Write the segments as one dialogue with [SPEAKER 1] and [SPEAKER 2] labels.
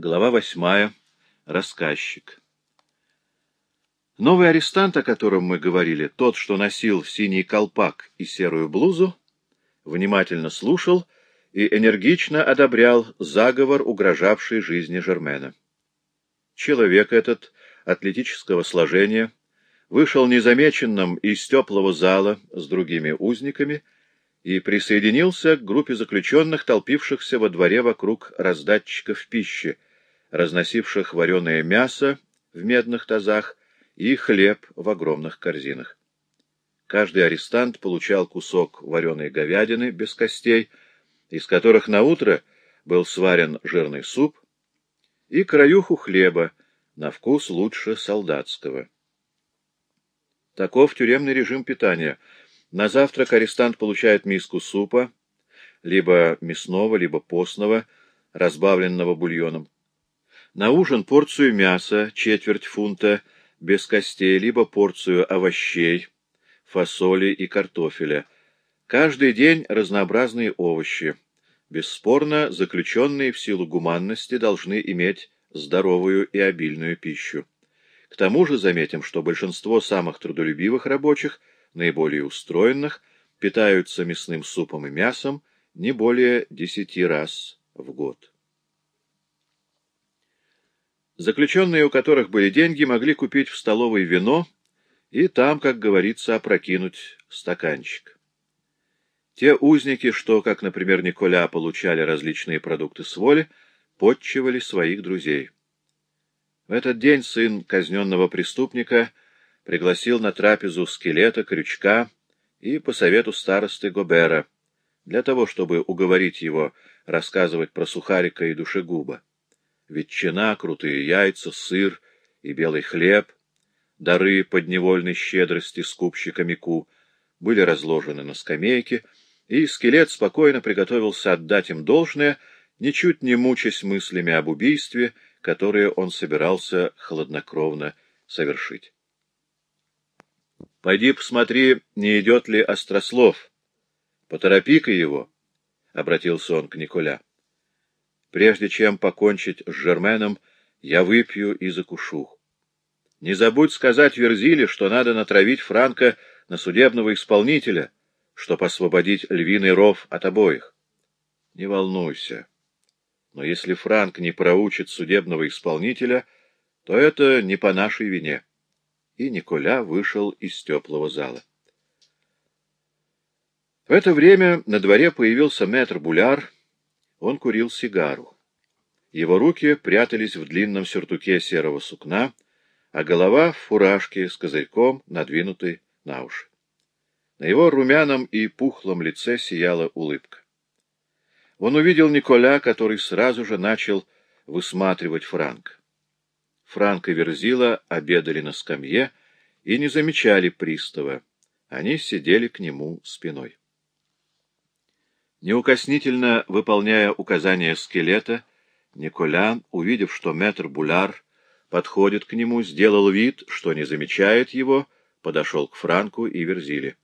[SPEAKER 1] Глава восьмая. Рассказчик. Новый арестант, о котором мы говорили, тот, что носил синий колпак и серую блузу, внимательно слушал и энергично одобрял заговор, угрожавший жизни Жермена. Человек этот, атлетического сложения, вышел незамеченным из теплого зала с другими узниками и присоединился к группе заключенных, толпившихся во дворе вокруг раздатчиков пищи, разносивших вареное мясо в медных тазах и хлеб в огромных корзинах. Каждый арестант получал кусок вареной говядины без костей, из которых на утро был сварен жирный суп, и краюху хлеба, на вкус лучше солдатского. Таков тюремный режим питания. На завтрак арестант получает миску супа, либо мясного, либо постного, разбавленного бульоном. На ужин порцию мяса, четверть фунта, без костей, либо порцию овощей, фасоли и картофеля. Каждый день разнообразные овощи. Бесспорно, заключенные в силу гуманности должны иметь здоровую и обильную пищу. К тому же заметим, что большинство самых трудолюбивых рабочих, наиболее устроенных, питаются мясным супом и мясом не более десяти раз в год. Заключенные, у которых были деньги, могли купить в столовой вино и там, как говорится, опрокинуть стаканчик. Те узники, что, как, например, Николя, получали различные продукты с воли, подчивали своих друзей. В этот день сын казненного преступника пригласил на трапезу скелета, крючка и, по совету старосты Гобера, для того, чтобы уговорить его рассказывать про сухарика и душегуба ветчина, крутые яйца, сыр и белый хлеб, дары подневольной щедрости скупщика Мику, были разложены на скамейке, и скелет спокойно приготовился отдать им должное, ничуть не мучаясь мыслями об убийстве, которое он собирался хладнокровно совершить. — Пойди посмотри, не идет ли Острослов. Поторопи-ка его, — обратился он к Николя. Прежде чем покончить с Жерменом, я выпью и закушу. Не забудь сказать Верзиле, что надо натравить Франка на судебного исполнителя, чтобы освободить львиный ров от обоих. Не волнуйся. Но если Франк не проучит судебного исполнителя, то это не по нашей вине. И Николя вышел из теплого зала. В это время на дворе появился мэтр Буляр, он курил сигару. Его руки прятались в длинном сюртуке серого сукна, а голова в фуражке с козырьком, надвинутой на уши. На его румяном и пухлом лице сияла улыбка. Он увидел Николя, который сразу же начал высматривать Франка. Франк и Верзила обедали на скамье и не замечали пристава. Они сидели к нему спиной. Неукоснительно выполняя указания скелета, Николя, увидев, что мэтр Буляр подходит к нему, сделал вид, что не замечает его, подошел к Франку и Верзиле.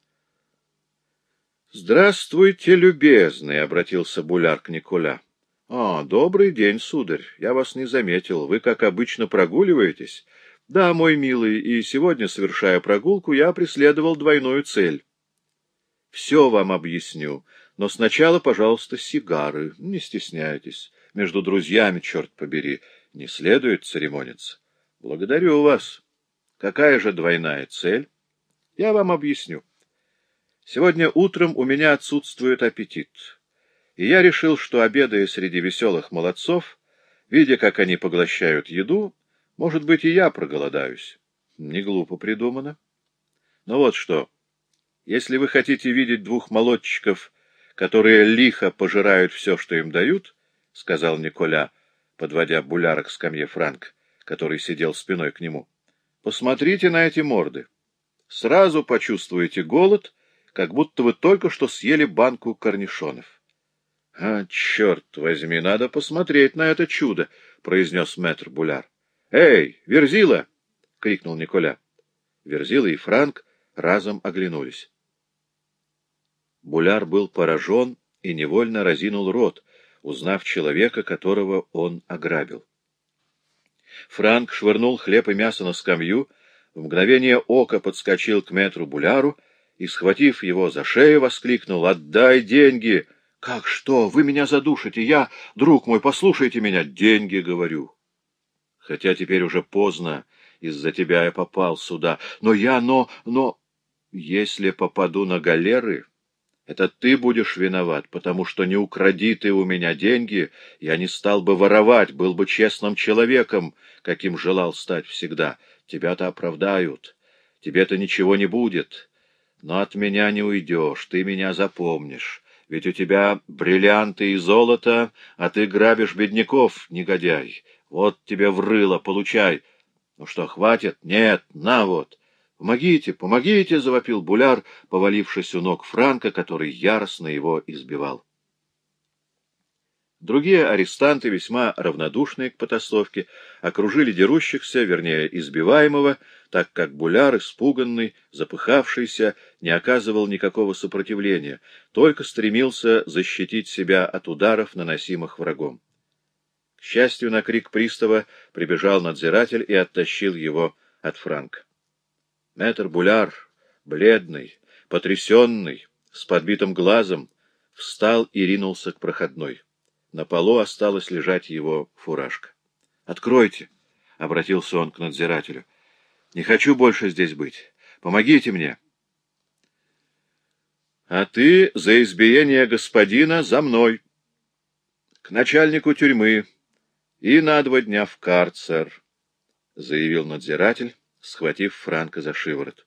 [SPEAKER 1] — Здравствуйте, любезный, — обратился Буляр к Николя. — А, добрый день, сударь, я вас не заметил. Вы, как обычно, прогуливаетесь? — Да, мой милый, и сегодня, совершая прогулку, я преследовал двойную цель. — Все вам объясню. Но сначала, пожалуйста, сигары. Не стесняйтесь. Между друзьями, черт побери, не следует церемониться. Благодарю вас. Какая же двойная цель? Я вам объясню. Сегодня утром у меня отсутствует аппетит. И я решил, что, обедая среди веселых молодцов, видя, как они поглощают еду, может быть, и я проголодаюсь. Не глупо придумано. Но вот что. Если вы хотите видеть двух молодчиков которые лихо пожирают все, что им дают, — сказал Николя, подводя Буляра к скамье Франк, который сидел спиной к нему. — Посмотрите на эти морды. Сразу почувствуете голод, как будто вы только что съели банку корнишонов. — А, черт возьми, надо посмотреть на это чудо, — произнес мэтр Буляр. — Эй, Верзила! — крикнул Николя. Верзила и Франк разом оглянулись. Буляр был поражен и невольно разинул рот, узнав человека, которого он ограбил. Франк швырнул хлеб и мясо на скамью, в мгновение ока подскочил к метру Буляру и, схватив его за шею, воскликнул «Отдай деньги!» «Как что? Вы меня задушите! Я, друг мой, послушайте меня! Деньги, говорю!» Хотя теперь уже поздно, из-за тебя я попал сюда. Но я, но, но... Если попаду на галеры, это ты будешь виноват, потому что не укради ты у меня деньги, я не стал бы воровать, был бы честным человеком, каким желал стать всегда. Тебя-то оправдают, тебе-то ничего не будет, но от меня не уйдешь, ты меня запомнишь. Ведь у тебя бриллианты и золото, а ты грабишь бедняков, негодяй. Вот тебе врыло, получай. Ну что, хватит? Нет, на вот. «Помогите, помогите!» — завопил Буляр, повалившись у ног Франка, который яростно его избивал. Другие арестанты, весьма равнодушные к потасовке, окружили дерущихся, вернее, избиваемого, так как Буляр, испуганный, запыхавшийся, не оказывал никакого сопротивления, только стремился защитить себя от ударов, наносимых врагом. К счастью, на крик пристава прибежал надзиратель и оттащил его от Франка. Мэтр Буляр, бледный, потрясенный, с подбитым глазом, встал и ринулся к проходной. На полу осталась лежать его фуражка. — Откройте! — обратился он к надзирателю. — Не хочу больше здесь быть. Помогите мне. — А ты за избиение господина за мной. К начальнику тюрьмы и на два дня в карцер, — заявил надзиратель, схватив Франка за шиворот.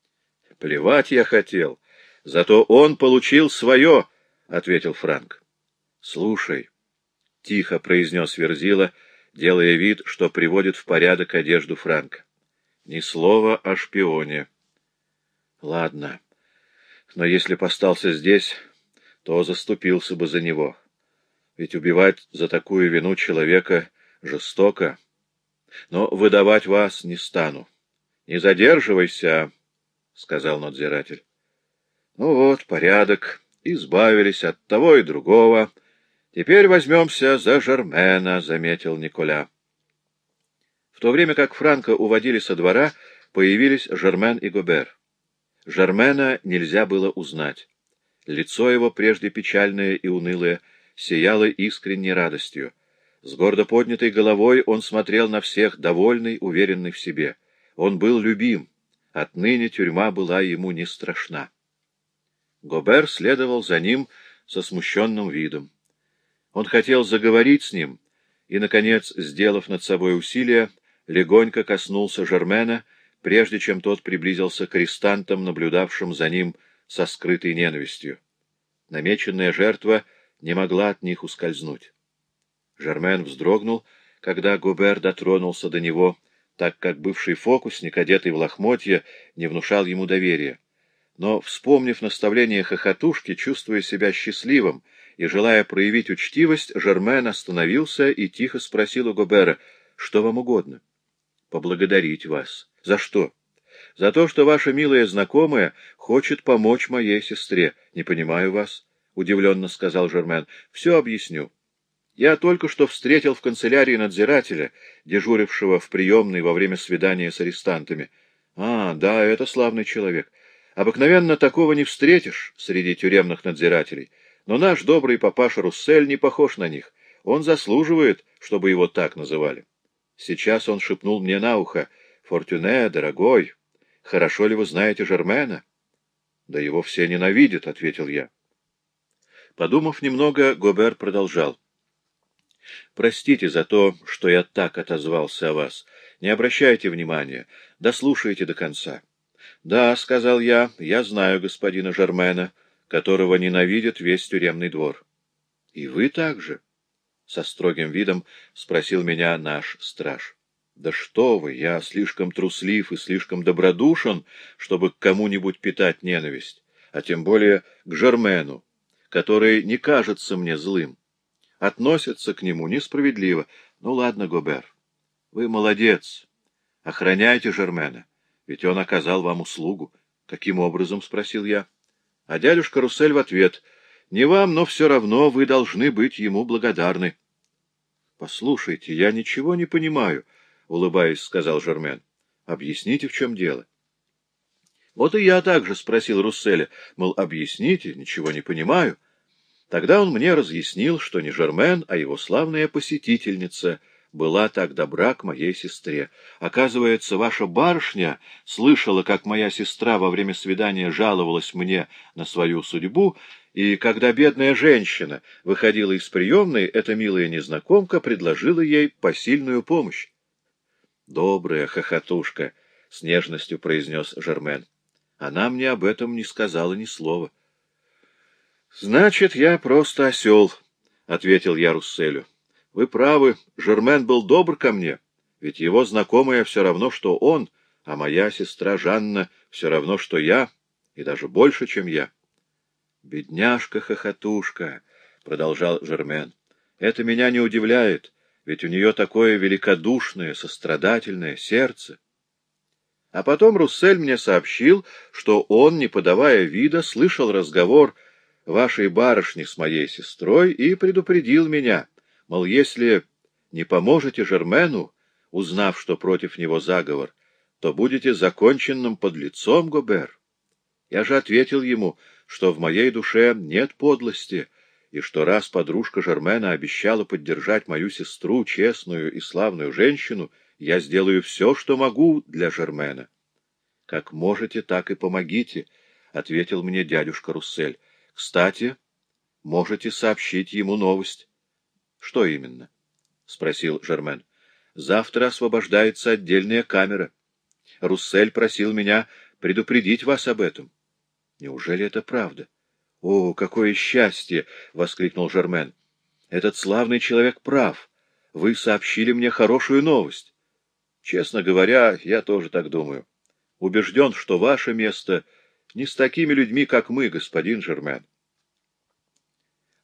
[SPEAKER 1] — Плевать я хотел, зато он получил свое, — ответил Франк. — Слушай, — тихо произнес Верзила, делая вид, что приводит в порядок одежду Франка. — Ни слова о шпионе. — Ладно, но если б остался здесь, то заступился бы за него. Ведь убивать за такую вину человека жестоко. Но выдавать вас не стану. — Не задерживайся, — сказал надзиратель. — Ну вот, порядок. Избавились от того и другого. Теперь возьмемся за Жермена, — заметил Николя. В то время как Франка уводили со двора, появились Жермен и Гобер. Жермена нельзя было узнать. Лицо его, прежде печальное и унылое, сияло искренней радостью. С гордо поднятой головой он смотрел на всех, довольный, уверенный в себе. Он был любим. Отныне тюрьма была ему не страшна. Гобер следовал за ним со смущенным видом. Он хотел заговорить с ним и, наконец, сделав над собой усилие, легонько коснулся Жермена, прежде чем тот приблизился к арестантам, наблюдавшим за ним со скрытой ненавистью. Намеченная жертва не могла от них ускользнуть. Жермен вздрогнул, когда Губер дотронулся до него, так как бывший фокусник, одетый в лохмотье, не внушал ему доверия. Но, вспомнив наставление хохотушки, чувствуя себя счастливым и желая проявить учтивость, Жермен остановился и тихо спросил у Гобера, что вам угодно. — Поблагодарить вас. — За что? — За то, что ваша милая знакомая хочет помочь моей сестре. — Не понимаю вас, — удивленно сказал Жермен. — Все объясню. Я только что встретил в канцелярии надзирателя, дежурившего в приемной во время свидания с арестантами. А, да, это славный человек. Обыкновенно такого не встретишь среди тюремных надзирателей. Но наш добрый папаша Руссель не похож на них. Он заслуживает, чтобы его так называли. Сейчас он шепнул мне на ухо. «Фортюне, дорогой, хорошо ли вы знаете Жермена?» «Да его все ненавидят», — ответил я. Подумав немного, Гобер продолжал. Простите за то, что я так отозвался о вас. Не обращайте внимания. Дослушайте до конца. — Да, — сказал я, — я знаю господина Жермена, которого ненавидит весь тюремный двор. — И вы также? — со строгим видом спросил меня наш страж. — Да что вы, я слишком труслив и слишком добродушен, чтобы к кому-нибудь питать ненависть, а тем более к Жермену, который не кажется мне злым относятся к нему несправедливо. Ну ладно, Гобер, вы молодец. Охраняйте Жермена, ведь он оказал вам услугу. Каким образом? — спросил я. А дядюшка Руссель в ответ. Не вам, но все равно вы должны быть ему благодарны. Послушайте, я ничего не понимаю. улыбаясь, сказал Жермен. — Объясните, в чем дело. Вот и я также спросил Русселя, мол, объясните, ничего не понимаю. Тогда он мне разъяснил, что не Жермен, а его славная посетительница была так добра к моей сестре. Оказывается, ваша барышня слышала, как моя сестра во время свидания жаловалась мне на свою судьбу, и когда бедная женщина выходила из приемной, эта милая незнакомка предложила ей посильную помощь. — Добрая хохотушка, — с нежностью произнес Жермен. Она мне об этом не сказала ни слова. — Значит, я просто осел, — ответил я Русселю. — Вы правы, Жермен был добр ко мне, ведь его знакомая все равно, что он, а моя сестра Жанна все равно, что я, и даже больше, чем я. — Бедняжка-хохотушка, — продолжал Жермен, — это меня не удивляет, ведь у нее такое великодушное, сострадательное сердце. А потом Руссель мне сообщил, что он, не подавая вида, слышал разговор вашей барышни с моей сестрой и предупредил меня, мол, если не поможете Жермену, узнав, что против него заговор, то будете законченным под лицом, Гобер. Я же ответил ему, что в моей душе нет подлости, и что раз подружка Жермена обещала поддержать мою сестру, честную и славную женщину, я сделаю все, что могу для Жермена. — Как можете, так и помогите, — ответил мне дядюшка Руссель. — Кстати, можете сообщить ему новость. — Что именно? — спросил Жермен. — Завтра освобождается отдельная камера. Руссель просил меня предупредить вас об этом. — Неужели это правда? — О, какое счастье! — воскликнул Жермен. — Этот славный человек прав. Вы сообщили мне хорошую новость. Честно говоря, я тоже так думаю. Убежден, что ваше место не с такими людьми, как мы, господин Жермен.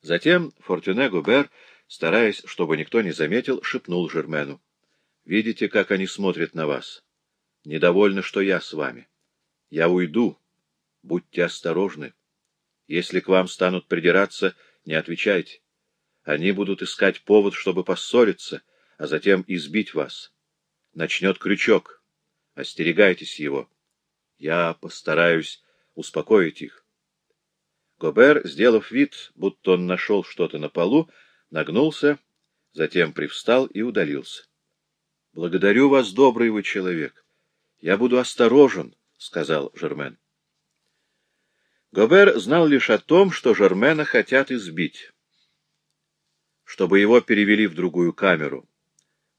[SPEAKER 1] Затем Фортюне Губер, стараясь, чтобы никто не заметил, шепнул Жермену. — Видите, как они смотрят на вас? Недовольны, что я с вами. Я уйду. Будьте осторожны. Если к вам станут придираться, не отвечайте. Они будут искать повод, чтобы поссориться, а затем избить вас. Начнет крючок. Остерегайтесь его. Я постараюсь успокоить их. Гобер, сделав вид, будто он нашел что-то на полу, нагнулся, затем привстал и удалился. — Благодарю вас, добрый вы человек. Я буду осторожен, — сказал Жермен. Гобер знал лишь о том, что Жермена хотят избить, чтобы его перевели в другую камеру,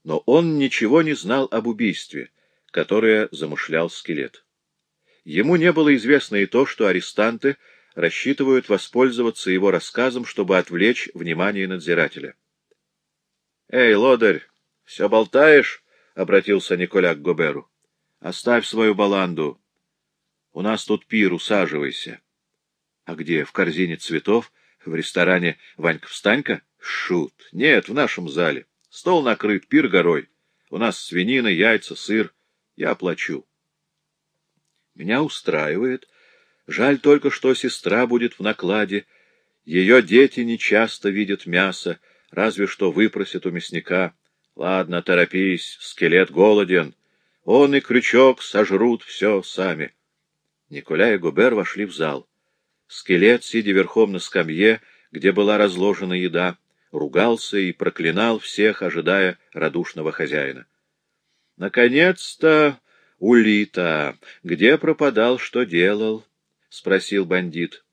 [SPEAKER 1] но он ничего не знал об убийстве, которое замышлял скелет. Ему не было известно и то, что арестанты рассчитывают воспользоваться его рассказом, чтобы отвлечь внимание надзирателя. — Эй, лодырь, все болтаешь? — обратился Николя к Гоберу. — Оставь свою баланду. У нас тут пир, усаживайся. — а где, в корзине цветов? В ресторане Ванька-встанька? Шут. Нет, в нашем зале. Стол накрыт, пир горой. У нас свинина, яйца, сыр. Я оплачу. Меня устраивает. Жаль только, что сестра будет в накладе. Ее дети нечасто видят мясо, разве что выпросят у мясника. Ладно, торопись, скелет голоден. Он и крючок сожрут все сами. Николя и Губер вошли в зал. Скелет, сидя верхом на скамье, где была разложена еда, ругался и проклинал всех, ожидая радушного хозяина. «Наконец-то, Улита! Где пропадал, что делал?» — спросил бандит.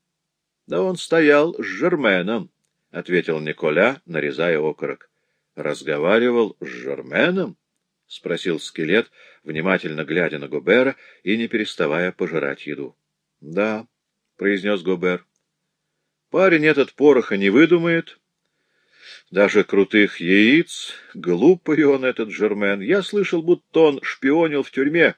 [SPEAKER 1] «Да он стоял с Жерменом», — ответил Николя, нарезая окорок. «Разговаривал с Жерменом?» — спросил скелет, внимательно глядя на Губера и не переставая пожирать еду. «Да». — произнес Гобер. Парень этот пороха не выдумает. Даже крутых яиц. Глупый он, этот Жермен. Я слышал, будто он шпионил в тюрьме.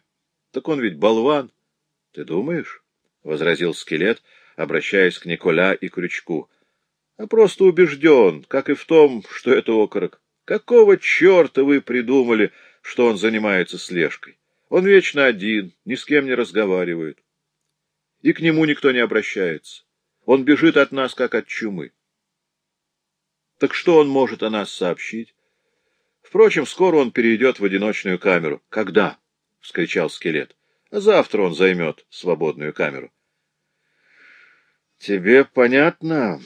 [SPEAKER 1] Так он ведь болван. — Ты думаешь? — возразил скелет, обращаясь к Николя и Крючку. — А просто убежден, как и в том, что это окорок. Какого черта вы придумали, что он занимается слежкой? Он вечно один, ни с кем не разговаривает и к нему никто не обращается. Он бежит от нас, как от чумы. Так что он может о нас сообщить? Впрочем, скоро он перейдет в одиночную камеру. — Когда? — вскричал скелет. — Завтра он займет свободную камеру. — Тебе понятно?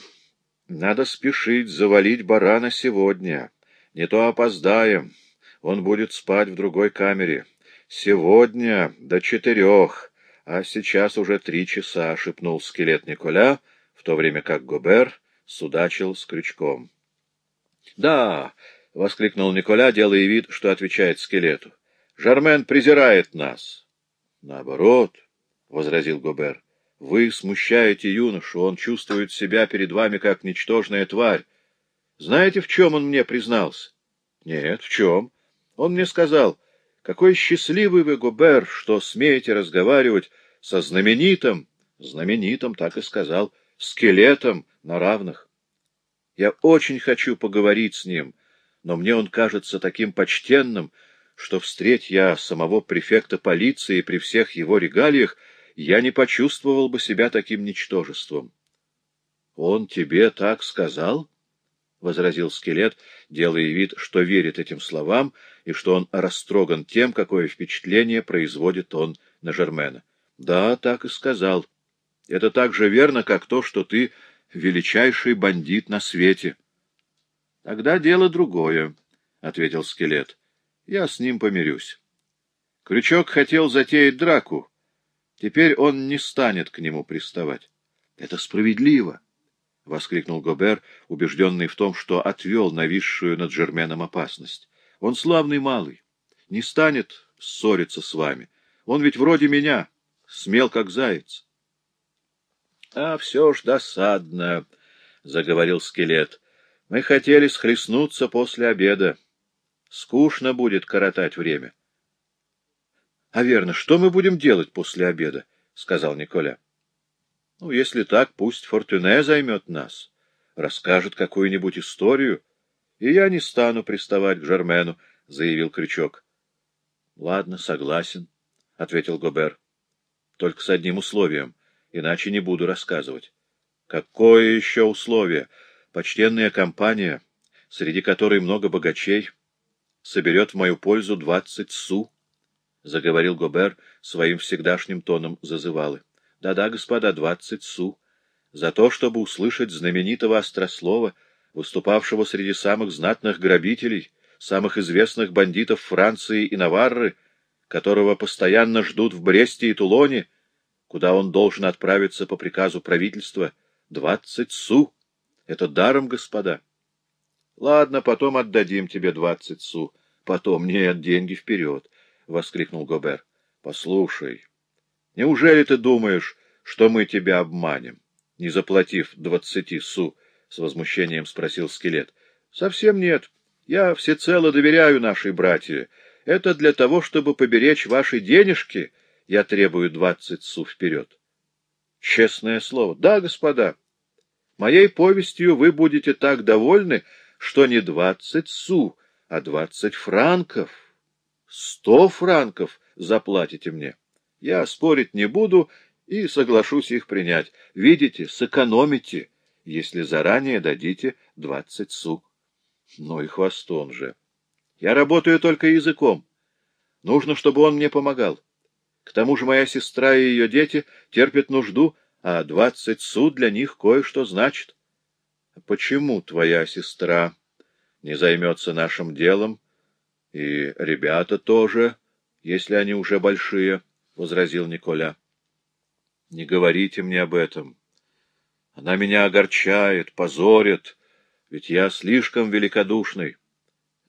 [SPEAKER 1] Надо спешить завалить барана сегодня. Не то опоздаем. Он будет спать в другой камере. Сегодня до четырех, а сейчас уже три часа, — шепнул скелет Николя, в то время как Гобер судачил с крючком. — Да, — воскликнул Николя, делая вид, что отвечает скелету. — Жармен презирает нас. — Наоборот, — возразил Гобер, — вы смущаете юношу, он чувствует себя перед вами как ничтожная тварь. Знаете, в чем он мне признался? — Нет, в чем? Он мне сказал, какой счастливый вы, Гобер, что смеете разговаривать со знаменитым, знаменитым, так и сказал, скелетом на равных. Я очень хочу поговорить с ним, но мне он кажется таким почтенным, что, встреть я самого префекта полиции при всех его регалиях, я не почувствовал бы себя таким ничтожеством. — Он тебе так сказал? — возразил скелет, делая вид, что верит этим словам, и что он растроган тем, какое впечатление производит он на Жермена. — Да, так и сказал. Это так же верно, как то, что ты величайший бандит на свете. — Тогда дело другое, — ответил скелет. — Я с ним помирюсь. Крючок хотел затеять драку. Теперь он не станет к нему приставать. — Это справедливо! — воскликнул Гобер, убежденный в том, что отвел нависшую над Жерменом опасность. — Он славный малый, не станет ссориться с вами. Он ведь вроде меня, смел как заяц. — А все ж досадно, — заговорил скелет. — Мы хотели схлестнуться после обеда. Скучно будет коротать время. — А верно, что мы будем делать после обеда? — сказал Николя. — Ну, если так, пусть Фортуне займет нас, расскажет какую-нибудь историю, и я не стану приставать к Жермену, — заявил Крючок. — Ладно, согласен, — ответил Гобер. — Только с одним условием — иначе не буду рассказывать. Какое еще условие? Почтенная компания, среди которой много богачей, соберет в мою пользу двадцать су, — заговорил Гобер своим всегдашним тоном зазывалы. Да — господа, двадцать су. За то, чтобы услышать знаменитого острослова, выступавшего среди самых знатных грабителей, самых известных бандитов Франции и Наварры, которого постоянно ждут в Бресте и Тулоне, куда он должен отправиться по приказу правительства. Двадцать су. Это даром, господа. Ладно, потом отдадим тебе двадцать су. Потом, нет, деньги вперед, — воскликнул Гобер. Послушай, неужели ты думаешь, что мы тебя обманем, не заплатив двадцати су? — с возмущением спросил скелет. — Совсем нет. Я всецело доверяю нашей братье. Это для того, чтобы поберечь ваши денежки, я требую двадцать су вперед. Честное слово. Да, господа. Моей повестью вы будете так довольны, что не двадцать су, а двадцать франков. Сто франков заплатите мне. Я спорить не буду и соглашусь их принять. Видите, сэкономите, если заранее дадите двадцать су. Ну и хвостон же. Я работаю только языком. Нужно, чтобы он мне помогал. К тому же моя сестра и ее дети терпят нужду, а двадцать суд для них кое-что значит. Почему твоя сестра не займется нашим делом, и ребята тоже, если они уже большие? — возразил Николя. — Не говорите мне об этом. Она меня огорчает, позорит, ведь я слишком великодушный.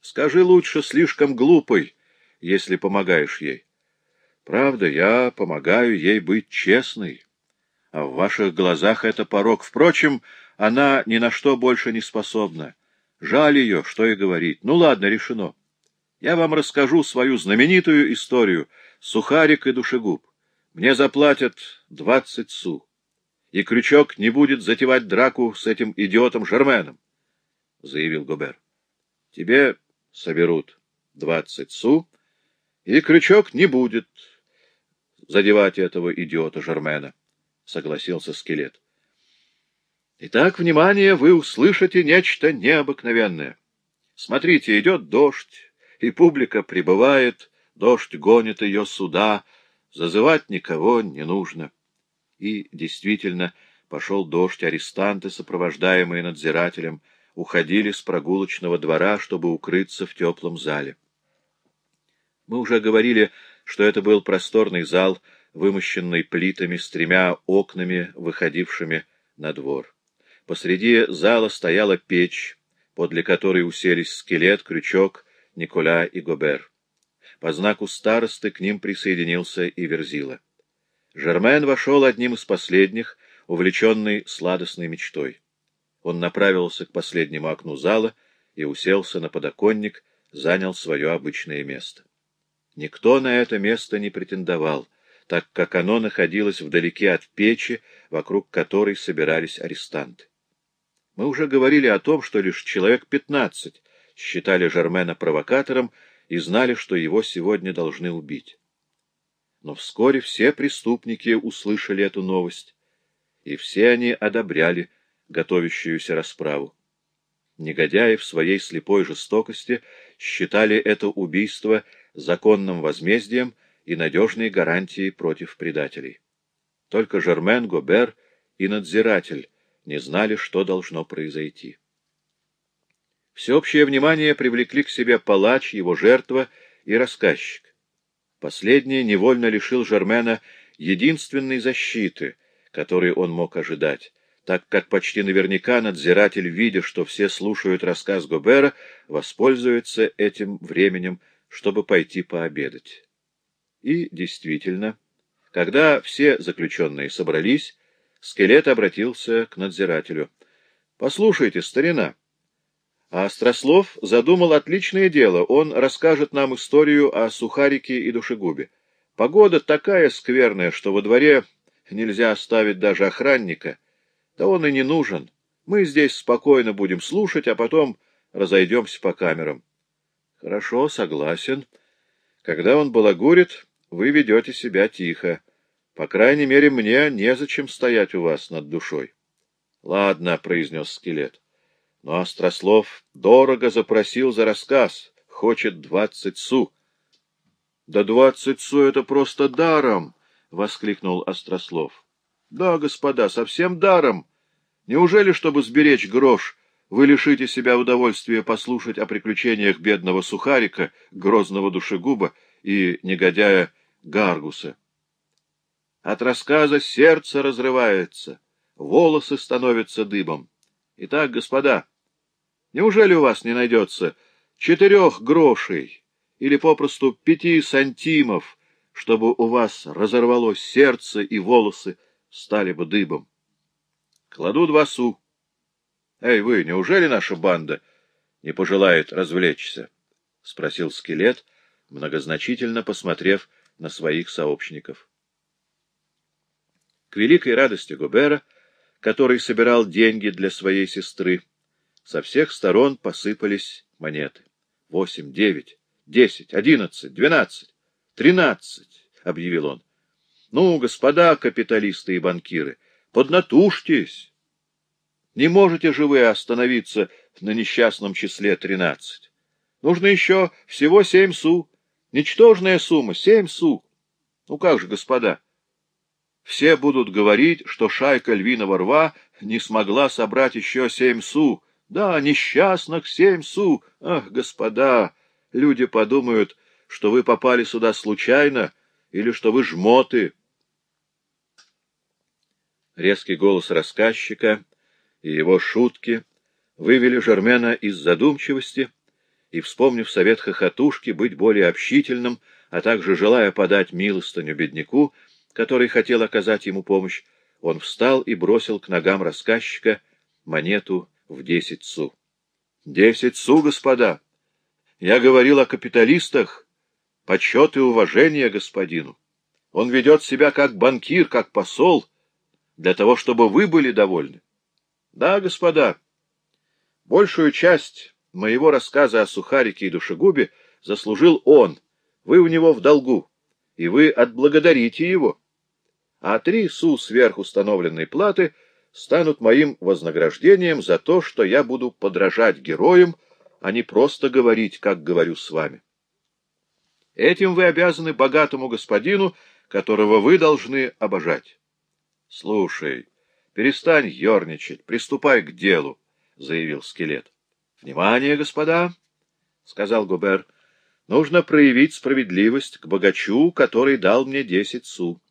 [SPEAKER 1] Скажи лучше, слишком глупый, если помогаешь ей. Правда, я помогаю ей быть честной, а в ваших глазах это порог. Впрочем, она ни на что больше не способна. Жаль ее, что и говорить. Ну ладно, решено. Я вам расскажу свою знаменитую историю «Сухарик и душегуб». Мне заплатят двадцать су, и Крючок не будет затевать драку с этим идиотом Жерменом, — заявил Гобер. — Тебе соберут двадцать су, и Крючок не будет задевать этого идиота Жермена, — согласился скелет. Итак, внимание, вы услышите нечто необыкновенное. Смотрите, идет дождь, и публика прибывает, дождь гонит ее сюда, зазывать никого не нужно. И действительно пошел дождь, арестанты, сопровождаемые надзирателем, уходили с прогулочного двора, чтобы укрыться в теплом зале. Мы уже говорили, что это был просторный зал, вымощенный плитами с тремя окнами, выходившими на двор. Посреди зала стояла печь, подле которой уселись скелет, крючок, Николя и Гобер. По знаку старосты к ним присоединился и Верзила. Жермен вошел одним из последних, увлеченный сладостной мечтой. Он направился к последнему окну зала и уселся на подоконник, занял свое обычное место. Никто на это место не претендовал, так как оно находилось вдалеке от печи, вокруг которой собирались арестанты. Мы уже говорили о том, что лишь человек пятнадцать считали Жермена провокатором и знали, что его сегодня должны убить. Но вскоре все преступники услышали эту новость, и все они одобряли готовящуюся расправу. Негодяи в своей слепой жестокости считали это убийство законным возмездием и надежной гарантией против предателей. Только Жермен, Гобер и надзиратель не знали, что должно произойти. Всеобщее внимание привлекли к себе палач, его жертва и рассказчик. Последний невольно лишил Жермена единственной защиты, которой он мог ожидать, так как почти наверняка надзиратель, видя, что все слушают рассказ Гобера, воспользуется этим временем, чтобы пойти пообедать. И действительно, когда все заключенные собрались, скелет обратился к надзирателю. — Послушайте, старина, а Острослов задумал отличное дело. Он расскажет нам историю о сухарике и душегубе. Погода такая скверная, что во дворе нельзя оставить даже охранника. Да он и не нужен. Мы здесь спокойно будем слушать, а потом разойдемся по камерам. Хорошо, согласен. Когда он балагурит, вы ведете себя тихо. По крайней мере, мне незачем стоять у вас над душой. — Ладно, — произнес скелет. Но Острослов дорого запросил за рассказ, хочет двадцать су. — Да двадцать су — это просто даром! — воскликнул Острослов. — Да, господа, совсем даром. Неужели, чтобы сберечь грош, вы лишите себя удовольствия послушать о приключениях бедного сухарика, грозного душегуба и негодяя Гаргуса? От рассказа сердце разрывается, волосы становятся дыбом. Итак, господа, Неужели у вас не найдется четырех грошей или попросту пяти сантимов, чтобы у вас разорвалось сердце и волосы стали бы дыбом? Кладу два су. Эй, вы, неужели наша банда не пожелает развлечься? — спросил скелет, многозначительно посмотрев на своих сообщников. К великой радости Губера, который собирал деньги для своей сестры, со всех сторон посыпались монеты. Восемь, девять, десять, одиннадцать, двенадцать, тринадцать, — объявил он. Ну, господа капиталисты и банкиры, поднатужьтесь. Не можете же вы остановиться на несчастном числе тринадцать. Нужно еще всего семь су. Ничтожная сумма — семь су. Ну как же, господа? Все будут говорить, что шайка львиного рва не смогла собрать еще семь су, да, несчастных семь су. Ах, господа, люди подумают, что вы попали сюда случайно или что вы жмоты. Резкий голос рассказчика и его шутки вывели Жермена из задумчивости, и, вспомнив совет хохотушки быть более общительным, а также желая подать милостыню бедняку, который хотел оказать ему помощь, он встал и бросил к ногам рассказчика монету в десять су. Десять су, господа! Я говорил о капиталистах. Почет и уважение господину. Он ведет себя как банкир, как посол, для того, чтобы вы были довольны. Да, господа, большую часть моего рассказа о сухарике и душегубе заслужил он. Вы у него в долгу, и вы отблагодарите его. А три су сверхустановленной платы — станут моим вознаграждением за то, что я буду подражать героям, а не просто говорить, как говорю с вами. Этим вы обязаны богатому господину, которого вы должны обожать. — Слушай, перестань ерничать, приступай к делу, — заявил скелет. — Внимание, господа, — сказал Губер, — нужно проявить справедливость к богачу, который дал мне десять су.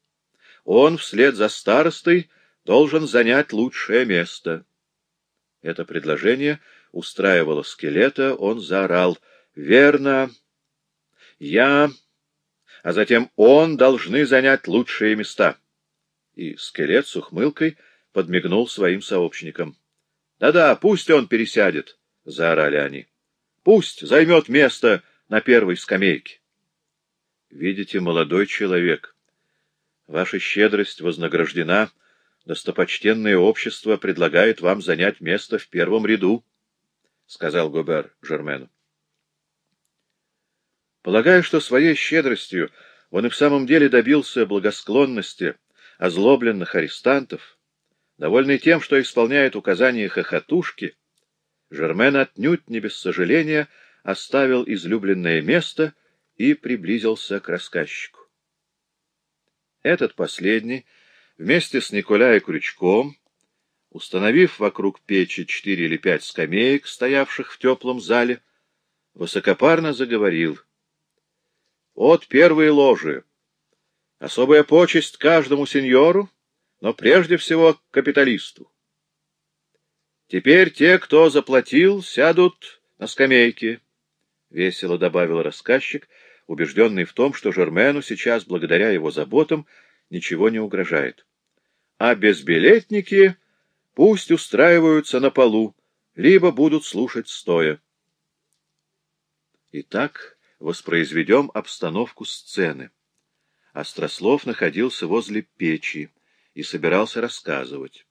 [SPEAKER 1] Он вслед за старостой должен занять лучшее место. Это предложение устраивало скелета, он заорал. — Верно, я, а затем он должны занять лучшие места. И скелет с ухмылкой подмигнул своим сообщникам. «Да — пусть он пересядет, — заорали они. — Пусть займет место на первой скамейке. Видите, молодой человек, ваша щедрость вознаграждена, достопочтенное общество предлагает вам занять место в первом ряду, — сказал Гобер Жермену. Полагая, что своей щедростью он и в самом деле добился благосклонности озлобленных арестантов, довольный тем, что исполняет указания хохотушки, Жермен отнюдь не без сожаления оставил излюбленное место и приблизился к рассказчику. Этот последний, вместе с Николя Крючком, установив вокруг печи четыре или пять скамеек, стоявших в теплом зале, высокопарно заговорил — от первой ложи. Особая почесть каждому сеньору, но прежде всего капиталисту. Теперь те, кто заплатил, сядут на скамейки, — весело добавил рассказчик, убежденный в том, что Жермену сейчас, благодаря его заботам, ничего не угрожает. А безбилетники пусть устраиваются на полу, либо будут слушать стоя. Итак, воспроизведем обстановку сцены. Острослов находился возле печи и собирался рассказывать.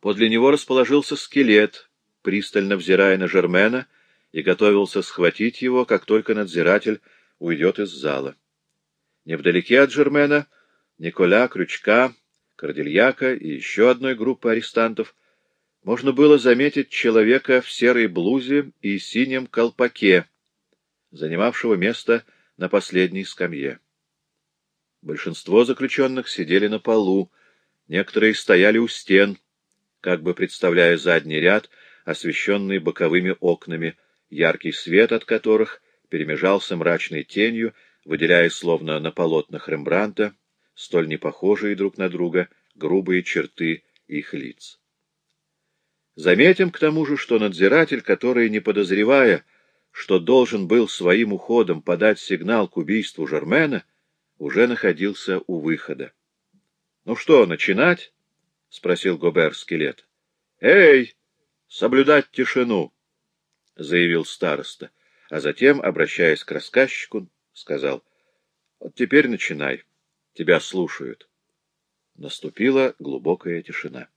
[SPEAKER 1] Подле него расположился скелет, пристально взирая на Жермена, и готовился схватить его, как только надзиратель уйдет из зала. Невдалеке от Жермена Николя, Крючка, Кордельяка и еще одной группы арестантов можно было заметить человека в серой блузе и синем колпаке, занимавшего место на последней скамье. Большинство заключенных сидели на полу, некоторые стояли у стен, как бы представляя задний ряд, освещенный боковыми окнами, яркий свет от которых перемежался мрачной тенью, выделяя словно на полотнах Рембранта, столь непохожие друг на друга, грубые черты их лиц. Заметим к тому же, что надзиратель, который, не подозревая, что должен был своим уходом подать сигнал к убийству Жермена, уже находился у выхода. — Ну что, начинать? — спросил Гобер скелет. — Эй, соблюдать тишину! — заявил староста, а затем, обращаясь к рассказчику, сказал. — Вот теперь начинай. Тебя слушают. Наступила глубокая тишина.